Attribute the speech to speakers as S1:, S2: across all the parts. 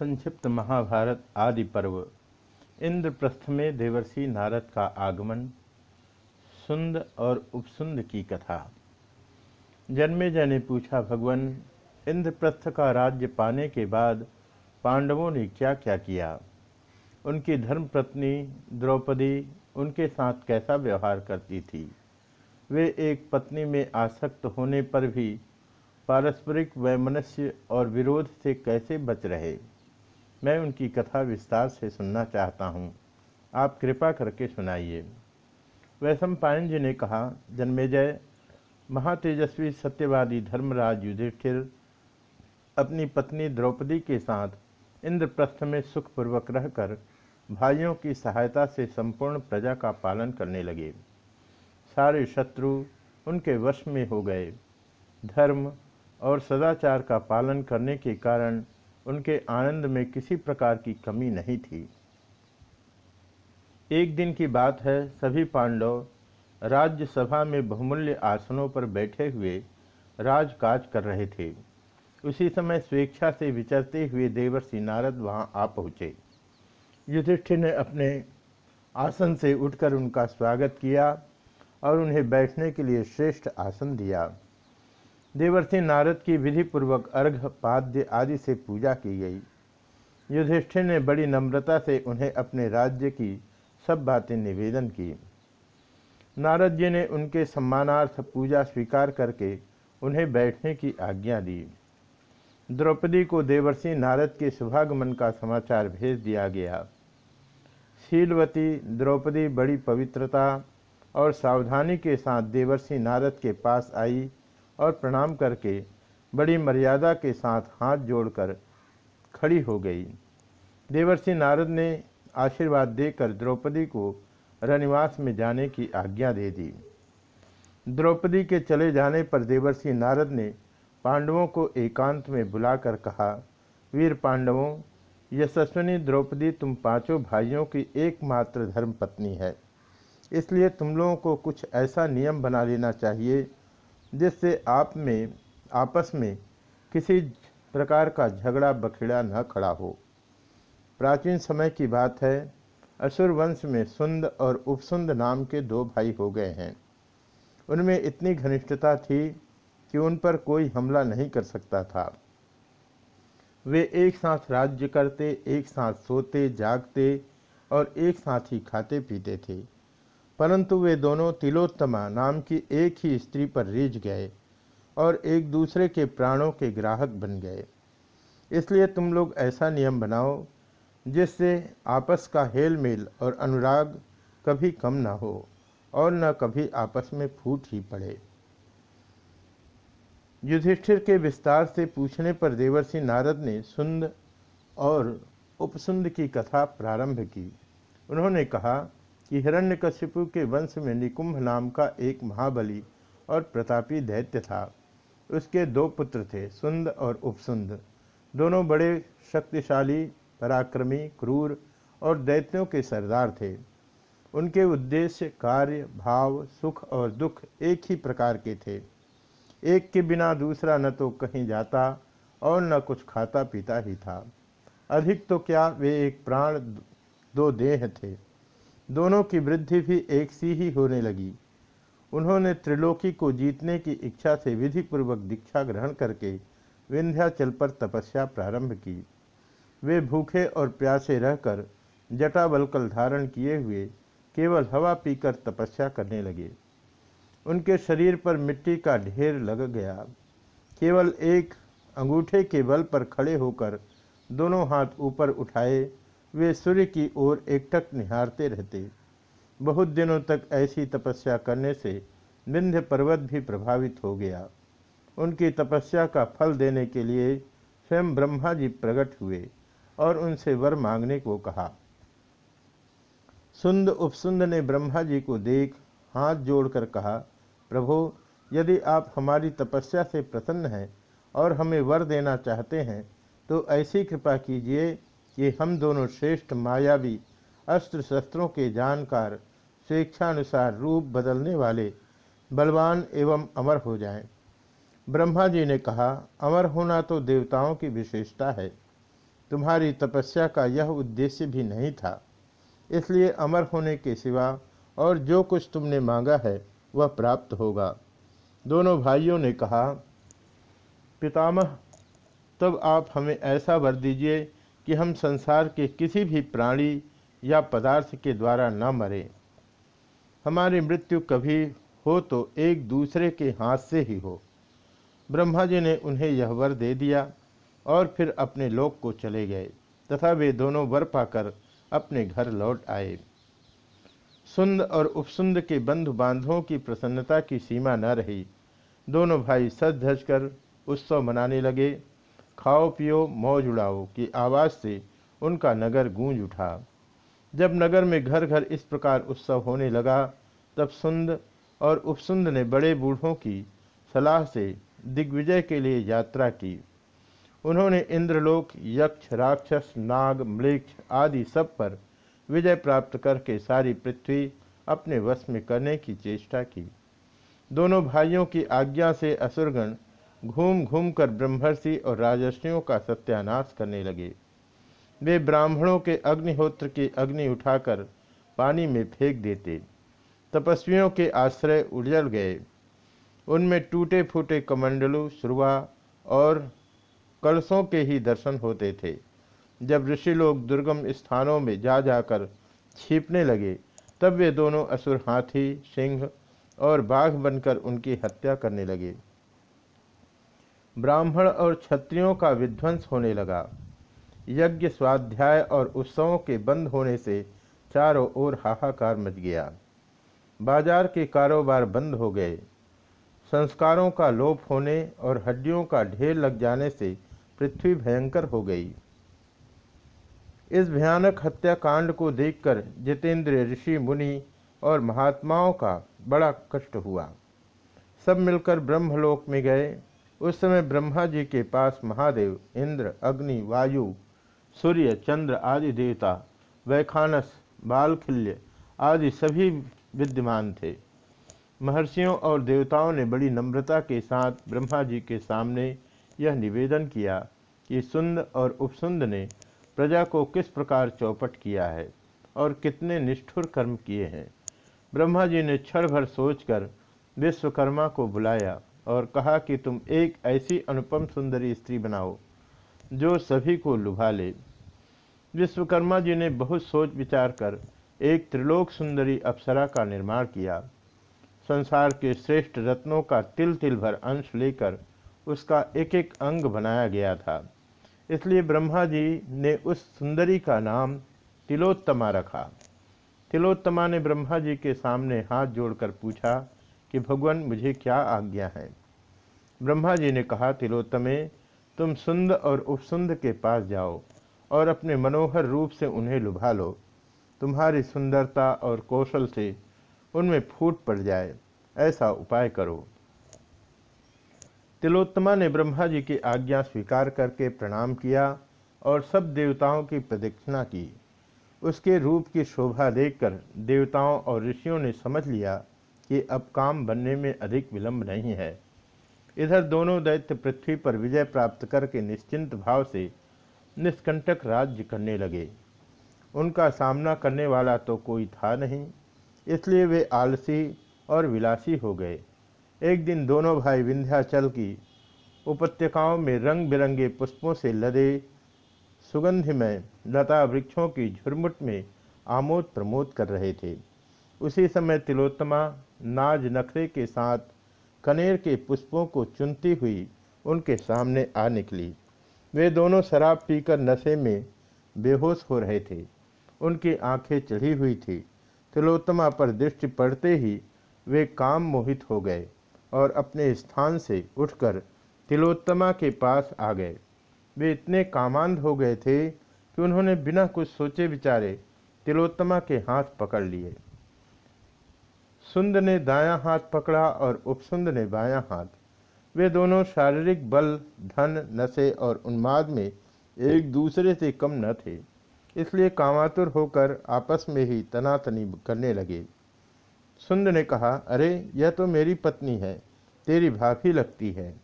S1: संक्षिप्त महाभारत आदि पर्व। इंद्रप्रस्थ में देवर्षि नारद का आगमन, सुंद और उपसुंद की कथा। जन्मेजय ने पूछा भगवान, इंद्रप्रस्थ का राज्य पाने के बाद पांडवों ने क्या क्या किया? उनकी धर्मपत्नी द्रौपदी उनके साथ कैसा व्यवहार करती थी? वे एक पत्नी में आसक्त होने पर भी पारस्परिक वैमनस्य और विरोध से कैसे बच रहे? मैं उनकी कथा विस्तार से सुनना चाहता हूँ। आप कृपा करके सुनाइए। वैशम पायन जी ने कहा, जन्मेजय, महातेजस्वी सत्यवादी धर्मराज युधिष्ठिर अपनी पत्नी द्रौपदी के साथ इंद्रप्रस्थ में सुखपूर्वक रहकर भाइयों की सहायता से संपूर्ण प्रजा का पालन करने लगे। सारे शत्रु उनके वश में हो गए। धर्म और सदाचार का पालन करने के कारण उनके आनंद में किसी प्रकार की कमी नहीं थी। एक दिन की बात है, सभी पांडव राज्यसभा में बहुमूल्य आसनों पर बैठे हुए राजकाज कर रहे थे। उसी समय स्वेच्छा से विचरते हुए देवर्षि नारद वहाँ आ पहुँचे। युधिष्ठिर ने अपने आसन से उठकर उनका स्वागत किया और उन्हें बैठने के लिए श्रेष्ठ आसन दिया। देवर्षि नारद की विधि पूर्वक अर्घ, पाद्य आदि से पूजा की गई। युधिष्ठिर ने बड़ी नम्रता से उन्हें अपने राज्य की सब बातें निवेदन की। नारद जी ने उनके सम्मानार्थ पूजा स्वीकार करके उन्हें बैठने की आज्ञा दी। द्रौपदी को देवर्षि नारद के शुभागमन का समाचार भेज दिया गया। शीलवती, द्रौपदी बड़ी पवित्रता और सावधानी के साथ देवर्षि नारद के पास आई। और प्रणाम करके बड़ी मर्यादा के साथ हाथ जोड़कर खड़ी हो गई। देवर्षि नारद ने आशीर्वाद देकर द्रौपदी को रनिवास में जाने की आज्ञा दे दी। द्रौपदी के चले जाने पर देवर्षि नारद ने पांडवों को एकांत में बुलाकर कहा, वीर पांडवों, यशस्विनी द्रौपदी तुम पाँचों भाइयों की एकमात्र धर्म पत्नी है। इसलिए तुम लोगों को कुछ ऐसा नियम बना लेना चाहिए जिससे आप में, आपस में किसी प्रकार का झगड़ा बखेड़ा न खड़ा हो। प्राचीन समय की बात है, असुर वंश में सुंद और उपसुंद नाम के दो भाई हो गए हैं। उनमें इतनी घनिष्ठता थी कि उन पर कोई हमला नहीं कर सकता था। वे एक साथ राज्य करते, एक साथ सोते, जागते और एक साथ ही खाते पीते थे। परंतु वे दोनों तिलोत्तमा नाम की एक ही स्त्री पर रिझ गए और एक दूसरे के प्राणों के ग्राहक बन गए। इसलिए तुम लोग ऐसा नियम बनाओ, जिससे आपस का हेल मेल और अनुराग कभी कम न हो और न कभी आपस में फूट ही पड़े। युधिष्ठिर के विस्तार से पूछने पर देवर्षि नारद ने सुंद और उपसुंद की कथा प्रारंभ की। उन्होंने कहा कि हिरण्यकशिपु के वंश में निकुंभ नाम का एक महाबली और प्रतापी दैत्य था। उसके दो पुत्र थे, सुंद और उपसुंद। दोनों बड़े शक्तिशाली, पराक्रमी, क्रूर और दैत्यों के सरदार थे। उनके उद्देश्य कार्य, भाव, सुख और दुख एक ही प्रकार के थे। एक के बिना दूसरा न तो कहीं जाता और न कुछ खाता पीता ही था। अधिक तो क्या वे एक प्राण, दो देह थे। दोनों की वृद्धि भी एक सी ही होने लगी। उन्होंने त्रिलोकी को जीतने की इच्छा से विधिपूर्वक दीक्षा ग्रहण करके विंध्याचल पर तपस्या प्रारंभ की। वे भूखे और प्यासे रहकर जटावलकल धारण किए हुए केवल हवा पीकर तपस्या करने लगे। उनके शरीर पर मिट्टी का ढेर लग गया। केवल एक अंगूठे के बल पर खड़े होकर दोनों हाथ ऊपर उठाए वे सूर्य की ओर एकटक निहारते रहते। बहुत दिनों तक ऐसी तपस्या करने से विंध्य पर्वत भी प्रभावित हो गया। उनकी तपस्या का फल देने के लिए स्वयं ब्रह्मा जी प्रकट हुए और उनसे वर मांगने को कहा। सुंद उपसुंद ने ब्रह्मा जी को देख हाथ जोड़कर कहा, प्रभो, यदि आप हमारी तपस्या से प्रसन्न हैं और हमें वर देना चाहते हैं तो ऐसी कृपा कीजिए कि हम दोनों श्रेष्ठ मायावी अस्त्र शस्त्रों के जानकार, स्वेच्छानुसार रूप बदलने वाले, बलवान एवं अमर हो जाएँ। ब्रह्मा जी ने कहा, अमर होना तो देवताओं की विशेषता है। तुम्हारी तपस्या का यह उद्देश्य भी नहीं था। इसलिए अमर होने के सिवा और जो कुछ तुमने मांगा है, वह प्राप्त होगा। दोनों भाइयों ने कहा, पितामह, तब आप हमें ऐसा वर दीजिए कि हम संसार के किसी भी प्राणी या पदार्थ के द्वारा न मरें। हमारी मृत्यु कभी हो तो एक दूसरे के हाथ से ही हो। ब्रह्मा जी ने उन्हें यह वर दे दिया और फिर अपने लोक को चले गए तथा वे दोनों वर पाकर अपने घर लौट आए। सुंद और उपसुंद के बंधु बांधवों की प्रसन्नता की सीमा न रही। दोनों भाई सज धज कर उत्सव मनाने लगे खाओ, पियो, मौज उड़ाओ की आवाज़ से उनका नगर गूंज उठा। जब नगर में घर घर इस प्रकार उत्सव होने लगा, तब सुंद और उपसुंद ने बड़े बूढ़ों की सलाह से दिग्विजय के लिए यात्रा की। उन्होंने इंद्रलोक, यक्ष, राक्षस, नाग, मृक्ष आदि सब पर विजय प्राप्त करके सारी पृथ्वी अपने वश में करने की चेष्टा की। दोनों भाइयों की आज्ञा से असुरगण घूम घूम कर ब्रह्मर्षि और राजर्षियों का सत्यानाश करने लगे। वे ब्राह्मणों के अग्निहोत्र की अग्नि उठाकर पानी में फेंक देते। तपस्वियों के आश्रय उजल गए। उनमें टूटे फूटे कमंडलू शुरुआ और कलशों के ही दर्शन होते थे। जब ऋषि लोग दुर्गम स्थानों में जा जाकर छिपने लगे, तब वे दोनों असुर हाथी, सिंह और बाघ बनकर उनकी हत्या करने लगे। ब्राह्मण और क्षत्रियों का विध्वंस होने लगा। यज्ञ, स्वाध्याय और उत्सवों के बंद होने से चारों ओर हाहाकार मच गया। बाज़ार के कारोबार बंद हो गए। संस्कारों का लोप होने और हड्डियों का ढेर लग जाने से पृथ्वी भयंकर हो गई। इस भयानक हत्याकांड को देखकर जितेंद्र, ऋषि, मुनि और महात्माओं का बड़ा कष्ट हुआ। सब मिलकर ब्रह्मलोक में गए। उस समय ब्रह्मा जी के पास महादेव, इंद्र, अग्नि, वायु, सूर्य, चंद्र आदि देवता, वैखानस, बालखिल्य आदि सभी विद्यमान थे। महर्षियों और देवताओं ने बड़ी नम्रता के साथ ब्रह्मा जी के सामने यह निवेदन किया कि सुंद और उपसुंद ने प्रजा को किस प्रकार चौपट किया है और कितने निष्ठुर कर्म किए हैं। ब्रह्मा जी ने क्षण भर सोचकर विश्वकर्मा को बुलाया और कहा कि तुम एक ऐसी अनुपम सुंदरी स्त्री बनाओ, जो सभी को लुभा ले। विश्वकर्मा जी ने बहुत सोच विचार कर एक त्रिलोक सुंदरी अप्सरा का निर्माण किया। संसार के श्रेष्ठ रत्नों का तिल तिल भर अंश लेकर उसका एक एक अंग बनाया गया था। इसलिए ब्रह्मा जी ने उस सुंदरी का नाम तिलोत्तमा रखा। तिलोत्तमा ने ब्रह्मा जी के सामने हाथ जोड़कर पूछा कि भगवान मुझे क्या आज्ञा है? ब्रह्मा जी ने कहा, तिलोत्तमे, तुम सुंद और उपसुंद के पास जाओ और अपने मनोहर रूप से उन्हें लुभा लो। तुम्हारी सुंदरता और कौशल से उनमें फूट पड़ जाए, ऐसा उपाय करो। तिलोत्तमा ने ब्रह्मा जी की आज्ञा स्वीकार करके प्रणाम किया और सब देवताओं की प्रदक्षिणा की। उसके रूप की शोभा देखकर देवताओं और ऋषियों ने समझ लिया कि अब काम बनने में अधिक विलंब नहीं है। इधर दोनों दैत्य पृथ्वी पर विजय प्राप्त करके निश्चिंत भाव से निष्कंटक राज्य करने लगे। उनका सामना करने वाला तो कोई था नहीं, इसलिए वे आलसी और विलासी हो गए। एक दिन दोनों भाई विंध्याचल की उपत्यकाओं में रंग बिरंगे पुष्पों से लदे सुगंधिमय लता वृक्षों की झुरमुट में आमोद प्रमोद कर रहे थे। उसी समय तिलोत्तमा नाज नखरे के साथ कनेर के पुष्पों को चुनती हुई उनके सामने आ निकली। वे दोनों शराब पीकर नशे में बेहोश हो रहे थे। उनकी आँखें चढ़ी हुई थी। तिलोत्तमा पर दृष्टि पड़ते ही वे काम मोहित हो गए और अपने स्थान से उठकर तिलोत्तमा के पास आ गए। वे इतने कामांध हो गए थे कि उन्होंने बिना कुछ सोचे विचारे तिलोत्तमा के हाथ पकड़ लिए। सुंद ने दायां हाथ पकड़ा और उपसुंद ने बायां हाथ। वे दोनों शारीरिक बल, धन, नशे और उन्माद में एक दूसरे से कम न थे, इसलिए कामातुर होकर आपस में ही तनातनी करने लगे। सुंद ने कहा, अरे, यह तो मेरी पत्नी है, तेरी भाभी लगती है।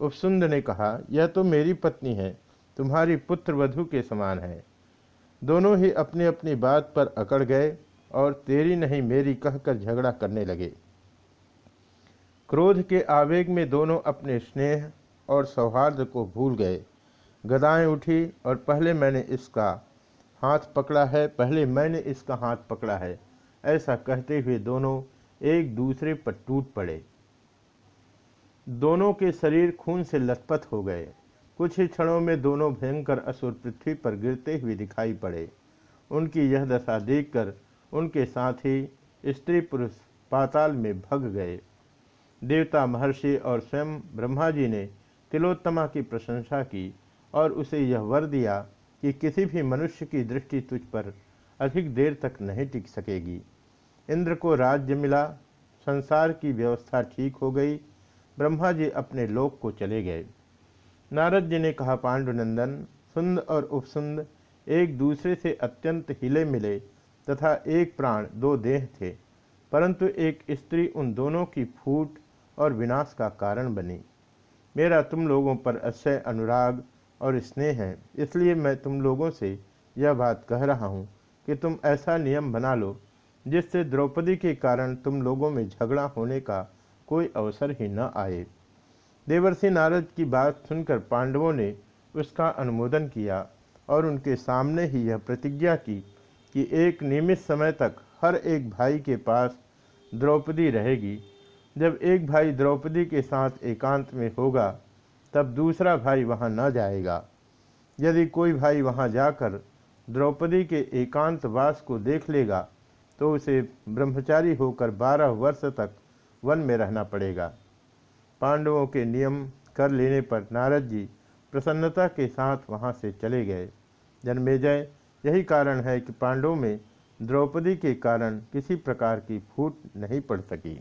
S1: उपसुंद ने कहा, यह तो मेरी पत्नी है, तुम्हारी पुत्र वधु के समान है। दोनों ही अपनी अपनी बात पर अकड़ गए और तेरी नहीं, मेरी कहकर झगड़ा करने लगे। क्रोध के आवेग में दोनों अपने स्नेह और सौहार्द को भूल गए। गदाएँ उठी और पहले मैंने इसका हाथ पकड़ा है, पहले मैंने इसका हाथ पकड़ा है। ऐसा कहते हुए दोनों एक दूसरे पर टूट पड़े। दोनों के शरीर खून से लथपथ हो गए। कुछ ही क्षणों में दोनों भयंकर असुर पृथ्वी पर गिरते हुए दिखाई पड़े। उनकी यह दशा देखकर उनके साथ ही स्त्री पुरुष पाताल में भग गए। देवता महर्षि और स्वयं ब्रह्मा जी ने तिलोत्तमा की प्रशंसा की और उसे यह वर दिया कि किसी भी मनुष्य की दृष्टि तुझ पर अधिक देर तक नहीं टिक सकेगी। इंद्र को राज्य मिला, संसार की व्यवस्था ठीक हो गई, ब्रह्मा जी अपने लोक को चले गए। नारद जी ने कहा, पांडुनंदन, सुंद और उपसुंद एक दूसरे से अत्यंत हिले मिले तथा एक प्राण, दो देह थे, परंतु एक स्त्री उन दोनों की फूट और विनाश का कारण बनी। मेरा तुम लोगों पर अक्षय, अनुराग और स्नेह है, इसलिए मैं तुम लोगों से यह बात कह रहा हूँ कि तुम ऐसा नियम बना लो, जिससे द्रौपदी के कारण तुम लोगों में झगड़ा होने का कोई अवसर ही न आए। देवर्षि नारद की बात सुनकर पांडवों ने उसका अनुमोदन किया और उनके सामने ही यह प्रतिज्ञा की कि एक नियमित समय तक हर एक भाई के पास द्रौपदी रहेगी। जब एक भाई द्रौपदी के साथ एकांत में होगा, तब दूसरा भाई वहाँ न जाएगा। यदि कोई भाई वहाँ जाकर द्रौपदी के एकांत वास को देख लेगा तो उसे ब्रह्मचारी होकर बारह वर्ष तक वन में रहना पड़ेगा। पांडवों के नियम कर लेने पर नारद जी प्रसन्नता के साथ वहाँ से चले गए। जन्मेजय यही कारण है कि पांडवों में द्रौपदी के कारण किसी प्रकार की फूट नहीं पड़ सकी।